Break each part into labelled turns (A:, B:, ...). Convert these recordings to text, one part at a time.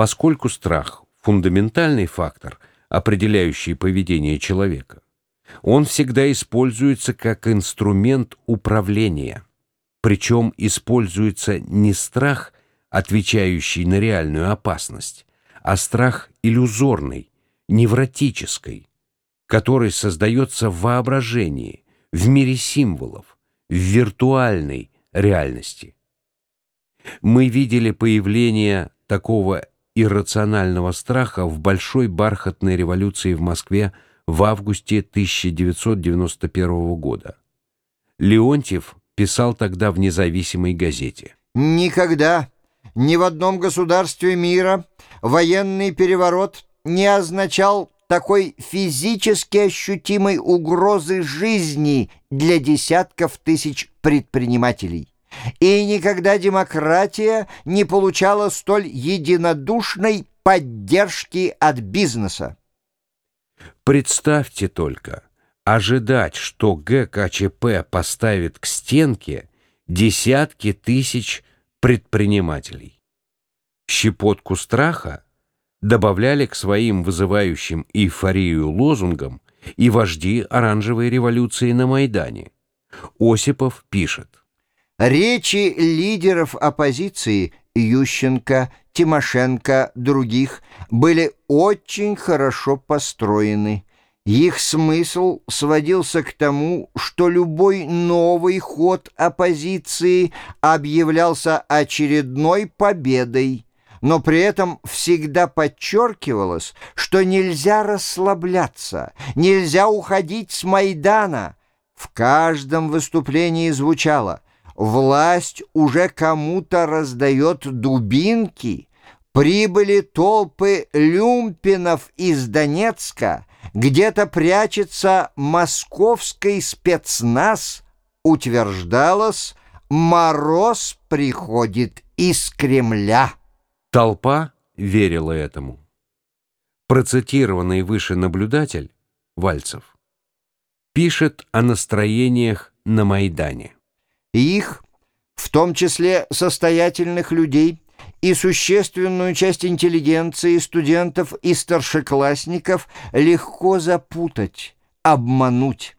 A: Поскольку страх – фундаментальный фактор, определяющий поведение человека, он всегда используется как инструмент управления. Причем используется не страх, отвечающий на реальную опасность, а страх иллюзорный, невротический, который создается в воображении, в мире символов, в виртуальной реальности. Мы видели появление такого иррационального страха в большой бархатной революции в Москве в августе 1991 года. Леонтьев писал тогда в независимой газете.
B: «Никогда, ни в одном государстве мира военный переворот не означал такой физически ощутимой угрозы жизни для десятков тысяч предпринимателей. И никогда демократия не получала столь единодушной поддержки от бизнеса.
A: Представьте только, ожидать, что ГКЧП поставит к стенке десятки тысяч предпринимателей. Щепотку страха добавляли к своим вызывающим эйфорию лозунгам и вожди оранжевой революции на Майдане. Осипов пишет.
B: Речи лидеров оппозиции Ющенко, Тимошенко, других были очень хорошо построены. Их смысл сводился к тому, что любой новый ход оппозиции объявлялся очередной победой, но при этом всегда подчеркивалось, что нельзя расслабляться, нельзя уходить с Майдана. В каждом выступлении звучало «Власть уже кому-то раздает дубинки», Прибыли толпы люмпинов из Донецка, где-то прячется московский спецназ, утверждалось, мороз приходит из Кремля.
A: Толпа верила этому. Процитированный выше наблюдатель, Вальцев, пишет о настроениях на Майдане.
B: Их, в том числе состоятельных людей, и существенную часть интеллигенции, студентов и старшеклассников легко запутать, обмануть.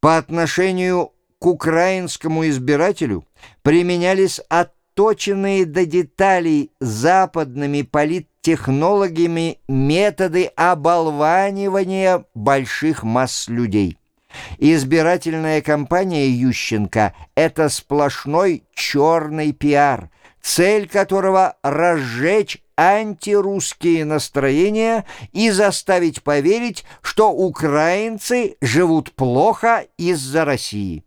B: По отношению к украинскому избирателю применялись отточенные до деталей западными политтехнологами методы оболванивания больших масс людей. Избирательная кампания Ющенко – это сплошной черный пиар – цель которого — разжечь антирусские настроения и заставить поверить, что украинцы живут плохо из-за России.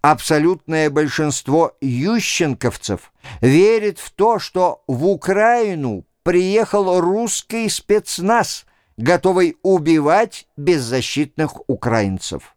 B: Абсолютное большинство ющенковцев верит в то, что в Украину приехал русский спецназ, готовый убивать беззащитных украинцев.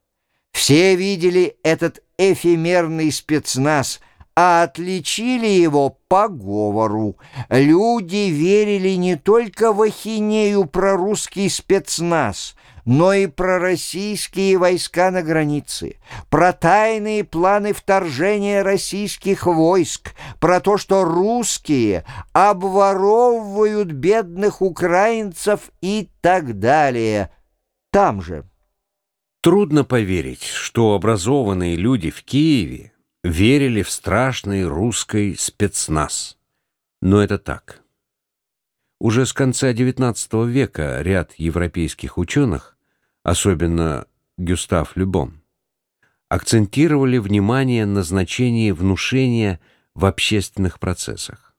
B: Все видели этот эфемерный спецназ – а отличили его по говору. Люди верили не только в ахинею про русский спецназ, но и про российские войска на границе, про тайные планы вторжения российских войск, про то, что русские обворовывают бедных украинцев и так далее. Там же.
A: Трудно поверить, что образованные люди в Киеве верили в страшный русский спецназ. Но это так. Уже с конца XIX века ряд европейских ученых, особенно Гюстав Любон, акцентировали внимание на значении внушения в общественных процессах.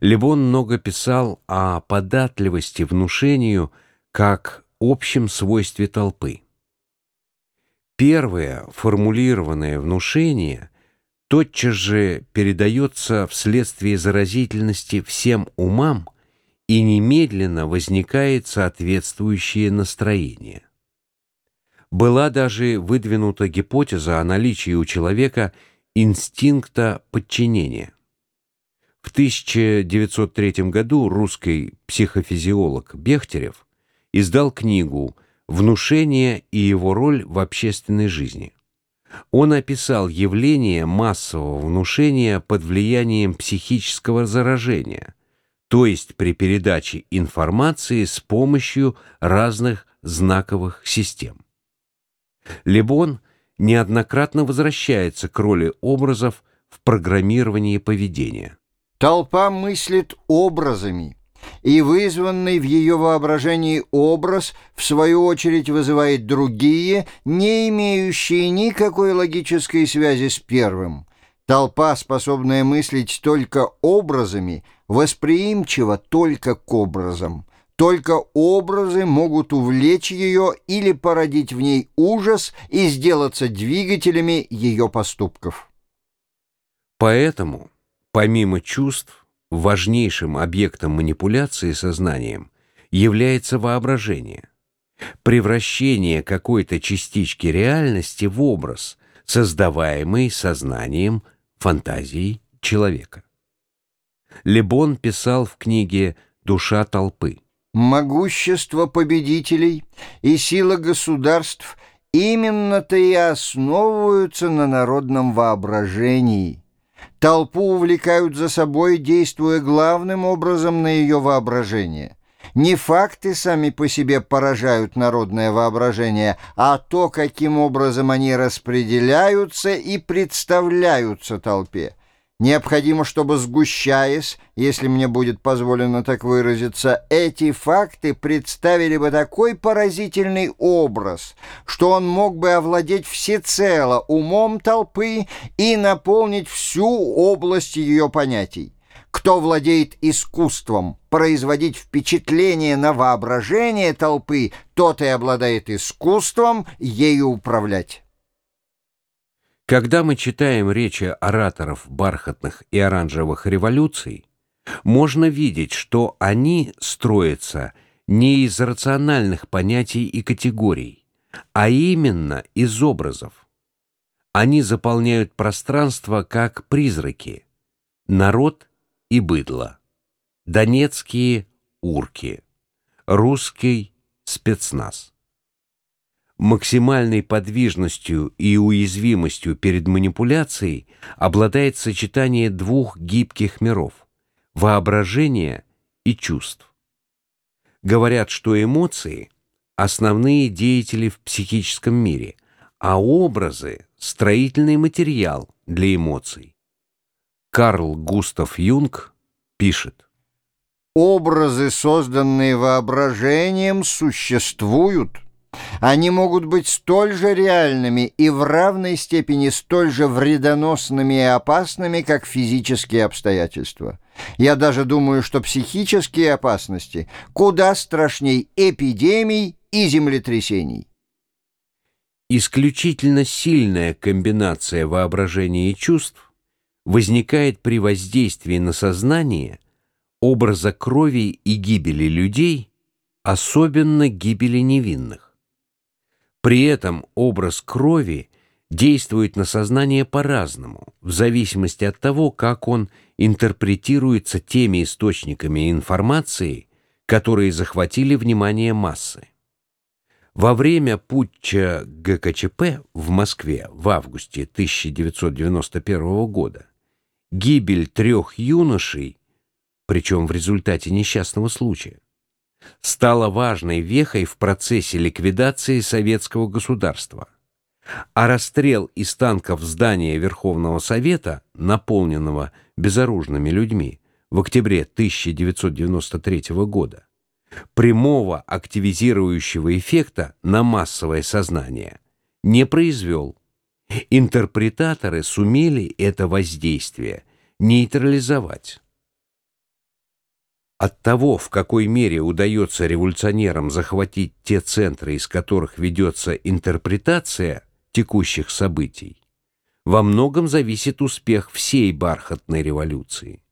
A: Лебон много писал о податливости внушению как общем свойстве толпы. Первое формулированное внушение тотчас же передается вследствие заразительности всем умам и немедленно возникает соответствующее настроение. Была даже выдвинута гипотеза о наличии у человека инстинкта подчинения. В 1903 году русский психофизиолог Бехтерев издал книгу «Внушение и его роль в общественной жизни». Он описал явление массового внушения под влиянием психического заражения, то есть при передаче информации с помощью разных знаковых систем. Лебон неоднократно возвращается к роли образов в программировании поведения.
B: Толпа мыслит образами, и вызванный в ее воображении образ, в свою очередь, вызывает другие, не имеющие никакой логической связи с первым. Толпа, способная мыслить только образами, восприимчива только к образам. Только образы могут увлечь ее или породить в ней ужас и сделаться двигателями ее поступков.
A: Поэтому, помимо чувств, важнейшим объектом манипуляции сознанием является воображение. Превращение какой-то частички реальности в образ, создаваемый сознанием, фантазией человека. Лебон писал в книге «Душа толпы».
B: Могущество победителей и сила государств именно-то и основываются на народном воображении – Толпу увлекают за собой, действуя главным образом на ее воображение. Не факты сами по себе поражают народное воображение, а то, каким образом они распределяются и представляются толпе. Необходимо, чтобы, сгущаясь, если мне будет позволено так выразиться, эти факты представили бы такой поразительный образ, что он мог бы овладеть всецело умом толпы и наполнить всю область ее понятий. Кто владеет искусством производить впечатление на воображение толпы, тот и обладает искусством ею управлять.
A: Когда мы читаем речи ораторов бархатных и оранжевых революций, можно видеть, что они строятся не из рациональных понятий и категорий, а именно из образов. Они заполняют пространство как призраки, народ и быдло, донецкие урки, русский спецназ максимальной подвижностью и уязвимостью перед манипуляцией обладает сочетание двух гибких миров – воображения и чувств. Говорят, что эмоции – основные деятели в психическом мире, а образы – строительный материал для эмоций. Карл Густав Юнг пишет.
B: Образы, созданные воображением, существуют – они могут быть столь же реальными и в равной степени столь же вредоносными и опасными, как физические обстоятельства. Я даже думаю, что психические опасности куда страшней эпидемий и землетрясений.
A: Исключительно сильная комбинация воображения и чувств возникает при воздействии на сознание образа крови и гибели людей, особенно гибели невинных. При этом образ крови действует на сознание по-разному, в зависимости от того, как он интерпретируется теми источниками информации, которые захватили внимание массы. Во время путча ГКЧП в Москве в августе 1991 года гибель трех юношей, причем в результате несчастного случая, стала важной вехой в процессе ликвидации советского государства. А расстрел из танков здания Верховного Совета, наполненного безоружными людьми, в октябре 1993 года, прямого активизирующего эффекта на массовое сознание не произвел. Интерпретаторы сумели это воздействие нейтрализовать. От того, в какой мере удается революционерам захватить те центры, из которых ведется интерпретация текущих событий, во многом зависит успех всей бархатной революции.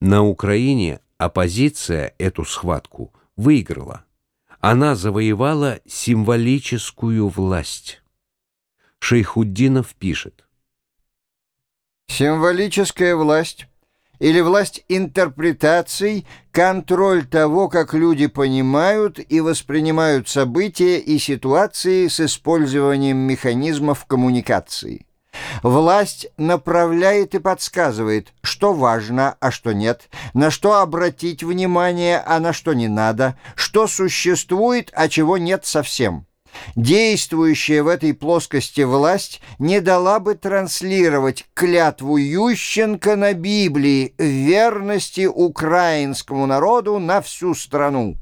A: На Украине оппозиция эту схватку выиграла. Она завоевала символическую власть. Шейхуддинов пишет.
B: Символическая власть или власть интерпретаций, контроль того, как люди понимают и воспринимают события и ситуации с использованием механизмов коммуникации. Власть направляет и подсказывает, что важно, а что нет, на что обратить внимание, а на что не надо, что существует, а чего нет совсем. Действующая в этой плоскости власть не дала бы транслировать клятву Ющенко на Библии верности украинскому народу на всю страну.